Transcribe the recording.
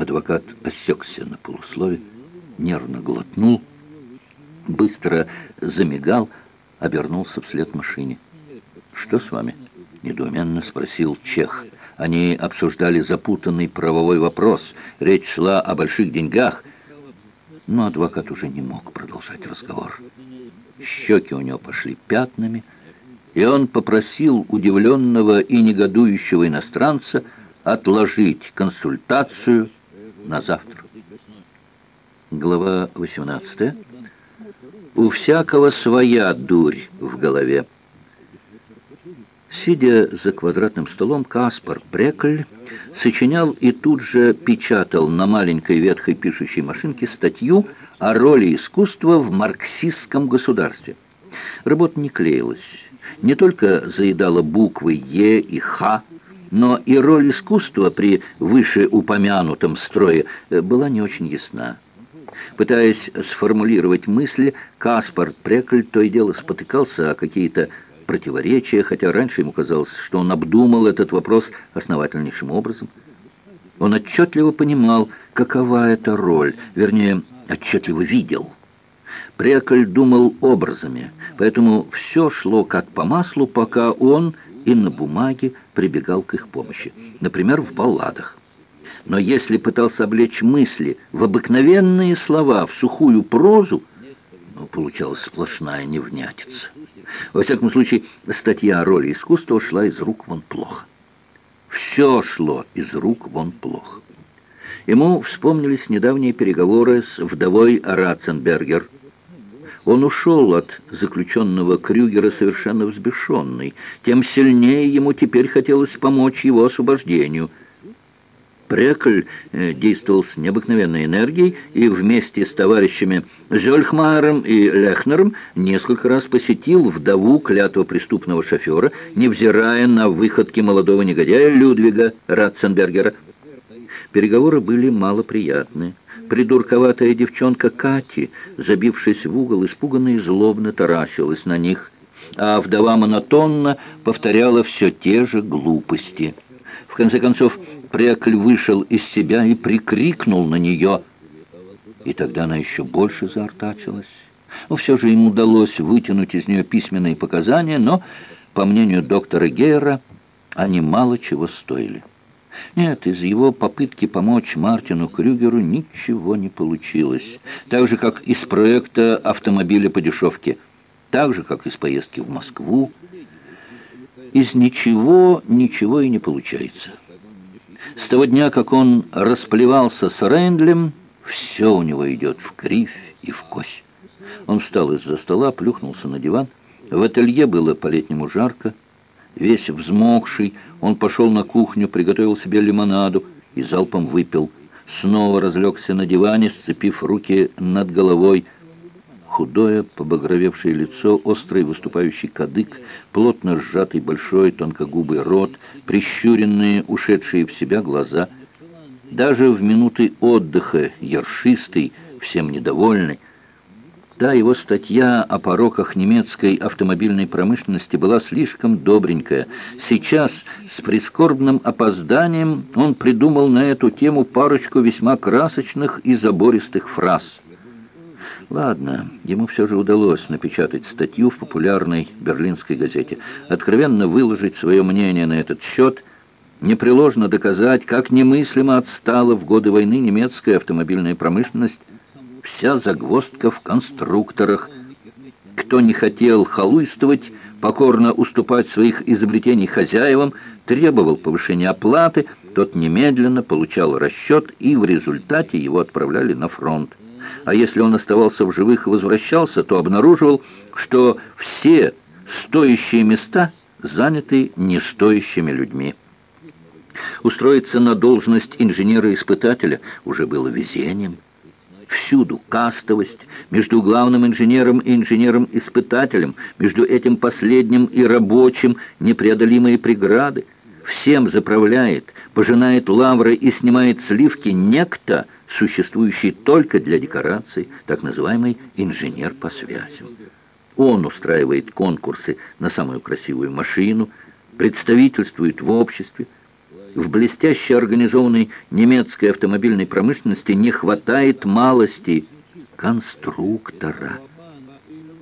Адвокат осекся на полуслове, нервно глотнул, быстро замигал, обернулся вслед машине. «Что с вами?» — недоуменно спросил Чех. Они обсуждали запутанный правовой вопрос. Речь шла о больших деньгах. Но адвокат уже не мог продолжать разговор. Щеки у него пошли пятнами, и он попросил удивленного и негодующего иностранца отложить консультацию на завтра. Глава 18. У всякого своя дурь в голове. Сидя за квадратным столом, Каспар Прекль сочинял и тут же печатал на маленькой ветхой пишущей машинке статью о роли искусства в марксистском государстве. Работа не клеилась. Не только заедала буквы «Е» и «Х», но и роль искусства при вышеупомянутом строе была не очень ясна. Пытаясь сформулировать мысли, Каспар Прекль то и дело спотыкался о какие-то противоречия, хотя раньше ему казалось, что он обдумал этот вопрос основательнейшим образом. Он отчетливо понимал, какова эта роль, вернее, отчетливо видел. Преколь думал образами, поэтому все шло как по маслу, пока он и на бумаге прибегал к их помощи, например, в балладах. Но если пытался облечь мысли в обыкновенные слова, в сухую прозу, ну, получалась сплошная невнятица. Во всяком случае, статья о роли искусства шла из рук вон плохо. Все шло из рук вон плохо. Ему вспомнились недавние переговоры с вдовой Ратценбергер. Он ушел от заключенного Крюгера совершенно взбешенный. Тем сильнее ему теперь хотелось помочь его освобождению – Прекль э, действовал с необыкновенной энергией и вместе с товарищами Зельхмайером и Лехнером несколько раз посетил вдову клятого преступного шофера, невзирая на выходки молодого негодяя Людвига Ратценбергера. Переговоры были малоприятны. Придурковатая девчонка Кати, забившись в угол, испуганно и злобно таращилась на них, а вдова монотонно повторяла все те же глупости. В конце концов, Прекль вышел из себя и прикрикнул на нее. И тогда она еще больше заортачилась. Но все же ему удалось вытянуть из нее письменные показания, но, по мнению доктора Гейера, они мало чего стоили. Нет, из его попытки помочь Мартину Крюгеру ничего не получилось. Так же, как из проекта автомобиля по дешевке. Так же, как из поездки в Москву. Из ничего ничего и не получается. С того дня, как он расплевался с Рейндлем, все у него идет в кривь и в кость. Он встал из-за стола, плюхнулся на диван. В ателье было по-летнему жарко. Весь взмокший, он пошел на кухню, приготовил себе лимонаду и залпом выпил. Снова разлегся на диване, сцепив руки над головой, худое, побагровевшее лицо, острый выступающий кадык, плотно сжатый большой тонкогубый рот, прищуренные, ушедшие в себя глаза. Даже в минуты отдыха, ершистый, всем недовольный, Та его статья о пороках немецкой автомобильной промышленности была слишком добренькая. Сейчас, с прискорбным опозданием, он придумал на эту тему парочку весьма красочных и забористых фраз – Ладно, ему все же удалось напечатать статью в популярной берлинской газете, откровенно выложить свое мнение на этот счет, непреложно доказать, как немыслимо отстала в годы войны немецкая автомобильная промышленность, вся загвоздка в конструкторах. Кто не хотел халуйствовать, покорно уступать своих изобретений хозяевам, требовал повышения оплаты, тот немедленно получал расчет, и в результате его отправляли на фронт а если он оставался в живых и возвращался, то обнаруживал, что все стоящие места заняты нестоящими людьми. Устроиться на должность инженера-испытателя уже было везением. Всюду кастовость между главным инженером и инженером-испытателем, между этим последним и рабочим непреодолимые преграды. Всем заправляет, пожинает лавры и снимает сливки некто – существующий только для декораций, так называемый инженер по связям. Он устраивает конкурсы на самую красивую машину, представительствует в обществе. В блестяще организованной немецкой автомобильной промышленности не хватает малости конструктора –